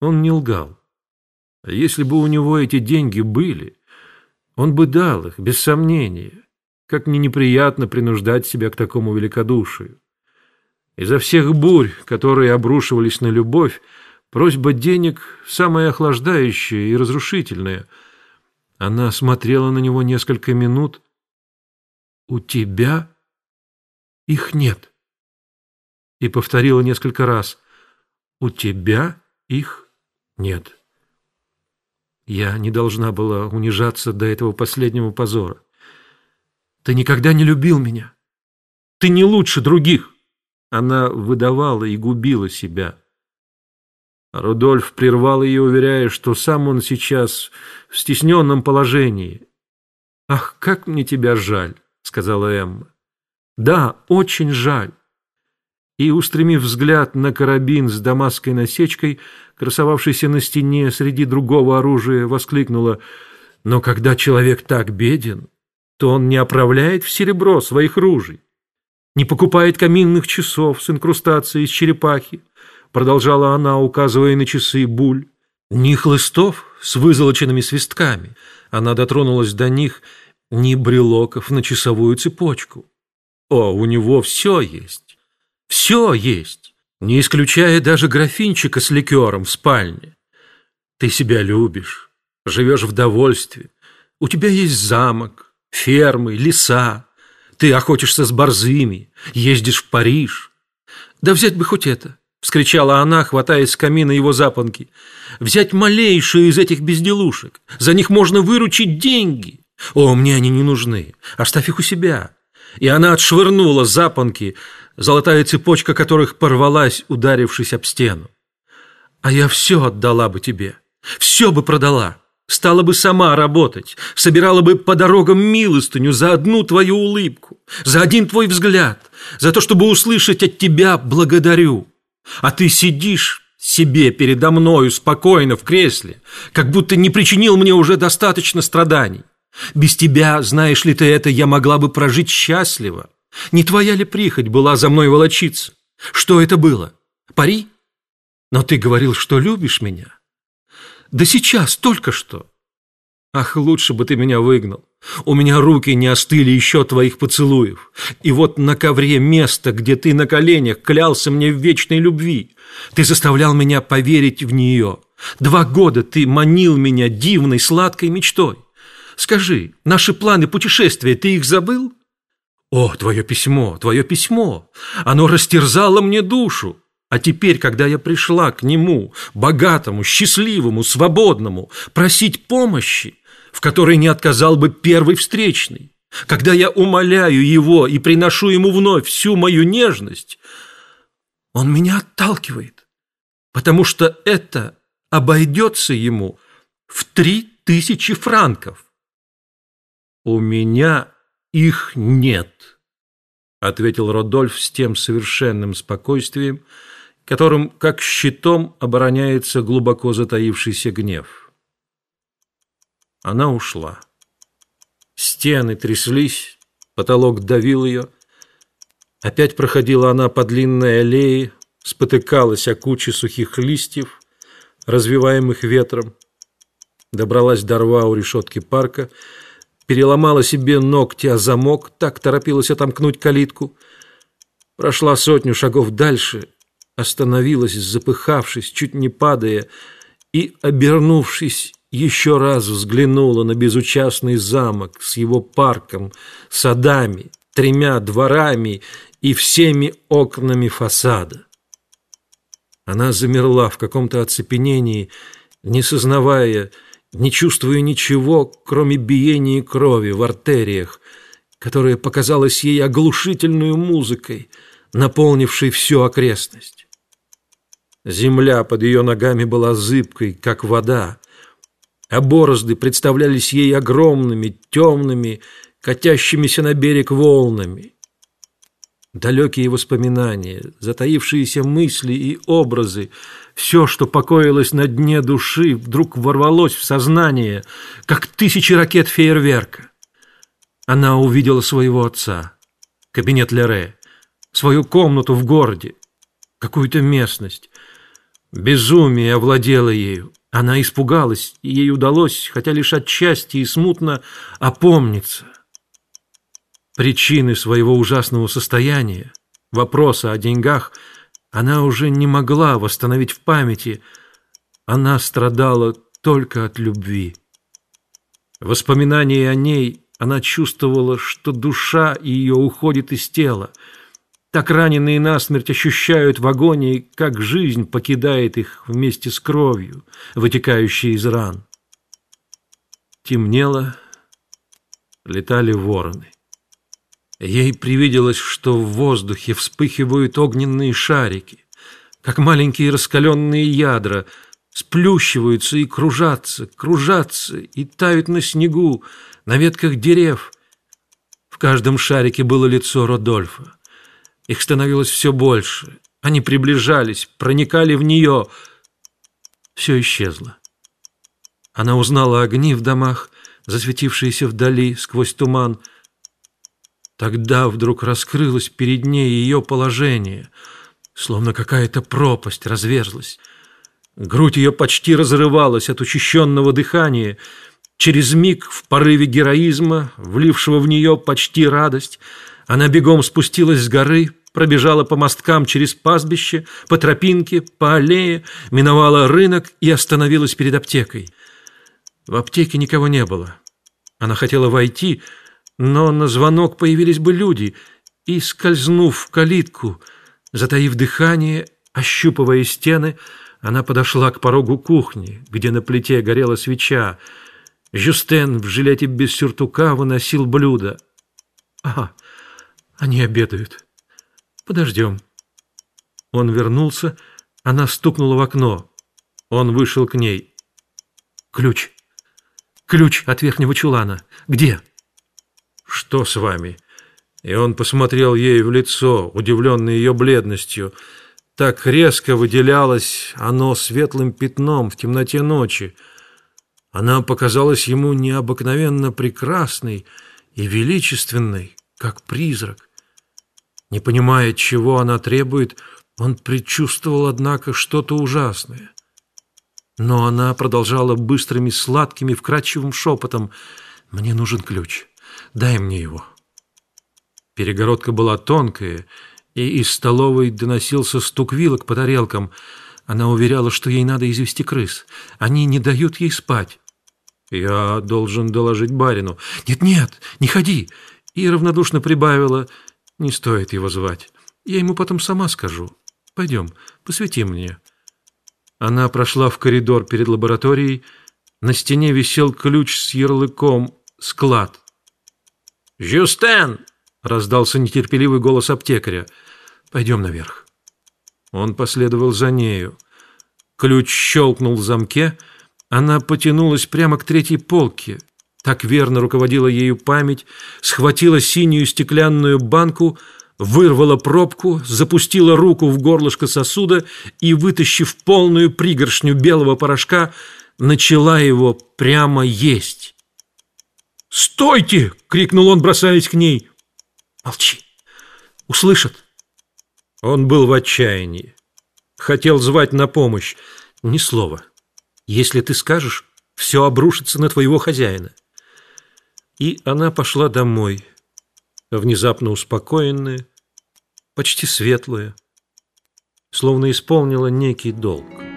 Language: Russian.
Он не лгал. А если бы у него эти деньги были, он бы дал их, без сомнения. Как мне неприятно принуждать себя к такому великодушию. Изо всех бурь, которые обрушивались на любовь, просьба денег самая охлаждающая и разрушительная. Она смотрела на него несколько минут. «У тебя их нет». И повторила несколько раз. «У тебя их нет». Я не должна была унижаться до этого последнего позора. Ты никогда не любил меня. Ты не лучше других. Она выдавала и губила себя. Рудольф прервал ее, уверяя, что сам он сейчас в стесненном положении. «Ах, как мне тебя жаль!» — сказала Эмма. «Да, очень жаль». И, устремив взгляд на карабин с дамасской насечкой, красовавшийся на стене среди другого оружия, воскликнула «Но когда человек так беден, то он не оправляет в серебро своих ружей, не покупает каминных часов с инкрустацией из черепахи, продолжала она, указывая на часы буль, ни хлыстов с вызолоченными свистками, она дотронулась до них, ни брелоков на часовую цепочку. О, у него все есть, все есть, не исключая даже графинчика с ликером в спальне. Ты себя любишь, живешь в довольстве, у тебя есть замок, фермы, леса. Ты охотишься с борзыми, ездишь в Париж. Да взять бы хоть это, — вскричала она, хватая с камина его запонки. «Взять малейшую из этих безделушек. За них можно выручить деньги. О, мне они не нужны. Оставь их у себя». И она отшвырнула запонки, золотая цепочка которых порвалась, ударившись об стену. «А я все отдала бы тебе, все бы продала». Стала бы сама работать, собирала бы по дорогам милостыню за одну твою улыбку, за один твой взгляд, за то, чтобы услышать от тебя «благодарю». А ты сидишь себе передо мною спокойно в кресле, как будто не причинил мне уже достаточно страданий. Без тебя, знаешь ли ты это, я могла бы прожить счастливо. Не твоя ли прихоть была за мной волочиться? Что это было? Пари? Но ты говорил, что любишь меня. Да сейчас, только что. Ах, лучше бы ты меня выгнал. У меня руки не остыли еще твоих поцелуев. И вот на ковре место, где ты на коленях клялся мне в вечной любви. Ты заставлял меня поверить в нее. Два года ты манил меня дивной сладкой мечтой. Скажи, наши планы путешествия, ты их забыл? О, твое письмо, твое письмо! Оно растерзало мне душу. А теперь, когда я пришла к нему, богатому, счастливому, свободному, просить помощи, в которой не отказал бы первый встречный, когда я умоляю его и приношу ему вновь всю мою нежность, он меня отталкивает, потому что это обойдется ему в три тысячи франков. У меня их нет, ответил Родольф с тем совершенным спокойствием, которым, как щитом, обороняется глубоко затаившийся гнев. Она ушла. Стены тряслись, потолок давил ее. Опять проходила она по длинной аллее, спотыкалась о куче сухих листьев, развиваемых ветром, добралась до рва у решетки парка, переломала себе ногти о замок, так торопилась отомкнуть калитку, прошла сотню шагов дальше остановилась, запыхавшись, чуть не падая, и, обернувшись, еще раз взглянула на безучастный замок с его парком, садами, тремя дворами и всеми окнами фасада. Она замерла в каком-то оцепенении, не сознавая, не чувствуя ничего, кроме биения крови в артериях, которая показалась ей оглушительной музыкой, наполнившей всю окрестность. Земля под ее ногами была зыбкой, как вода, а борозды представлялись ей огромными, темными, катящимися на берег волнами. Далекие воспоминания, затаившиеся мысли и образы, все, что покоилось на дне души, вдруг ворвалось в сознание, как тысячи ракет фейерверка. Она увидела своего отца, кабинет Лере, свою комнату в городе, какую-то местность, Безумие овладело ею. Она испугалась, и ей удалось, хотя лишь отчасти и смутно, опомниться. Причины своего ужасного состояния, вопроса о деньгах, она уже не могла восстановить в памяти. Она страдала только от любви. Воспоминания о ней она чувствовала, что душа ее уходит из тела. Так раненые насмерть ощущают в агонии, как жизнь покидает их вместе с кровью, вытекающей из ран. Темнело, летали вороны. Ей привиделось, что в воздухе вспыхивают огненные шарики, как маленькие раскаленные ядра, сплющиваются и кружатся, кружатся и тают на снегу, на ветках дерев. В каждом шарике было лицо Родольфа. Их становилось все больше. Они приближались, проникали в нее. Все исчезло. Она узнала огни в домах, засветившиеся вдали сквозь туман. Тогда вдруг раскрылось перед ней ее положение, словно какая-то пропасть разверзлась. Грудь ее почти разрывалась от учащенного дыхания. Через миг в порыве героизма, влившего в нее почти радость, она бегом спустилась с горы, пробежала по мосткам через пастбище, по тропинке, по аллее, миновала рынок и остановилась перед аптекой. В аптеке никого не было. Она хотела войти, но на звонок появились бы люди, и, скользнув в калитку, затаив дыхание, ощупывая стены, она подошла к порогу кухни, где на плите горела свеча. Жюстен в жилете без сюртука выносил блюдо. «Ага, они обедают». Подождем. Он вернулся, она стукнула в окно. Он вышел к ней. Ключ. Ключ от верхнего чулана. Где? Что с вами? И он посмотрел ей в лицо, удивленный ее бледностью. Так резко выделялось оно светлым пятном в темноте ночи. Она показалась ему необыкновенно прекрасной и величественной, как призрак. Не понимая, чего она требует, он предчувствовал, однако, что-то ужасное. Но она продолжала быстрыми, сладкими, вкрадчивым шепотом. «Мне нужен ключ. Дай мне его». Перегородка была тонкая, и из столовой доносился стук вилок по тарелкам. Она уверяла, что ей надо извести крыс. Они не дают ей спать. «Я должен доложить барину». «Нет-нет, не ходи!» И равнодушно прибавила – не стоит его звать. Я ему потом сама скажу. Пойдем, посвети мне. Она прошла в коридор перед лабораторией. На стене висел ключ с ярлыком «Склад». «Жюстен!» — раздался нетерпеливый голос аптекаря. «Пойдем наверх». Он последовал за нею. Ключ щелкнул в замке. Она потянулась прямо к третьей полке. Так верно руководила ею память, схватила синюю стеклянную банку, вырвала пробку, запустила руку в горлышко сосуда и, вытащив полную пригоршню белого порошка, начала его прямо есть. «Стойте!» — крикнул он, бросаясь к ней. «Молчи! Услышат!» Он был в отчаянии. Хотел звать на помощь. Ни слова. Если ты скажешь, все обрушится на твоего хозяина. И она пошла домой, внезапно успокоенная, почти светлая, словно исполнила некий долг.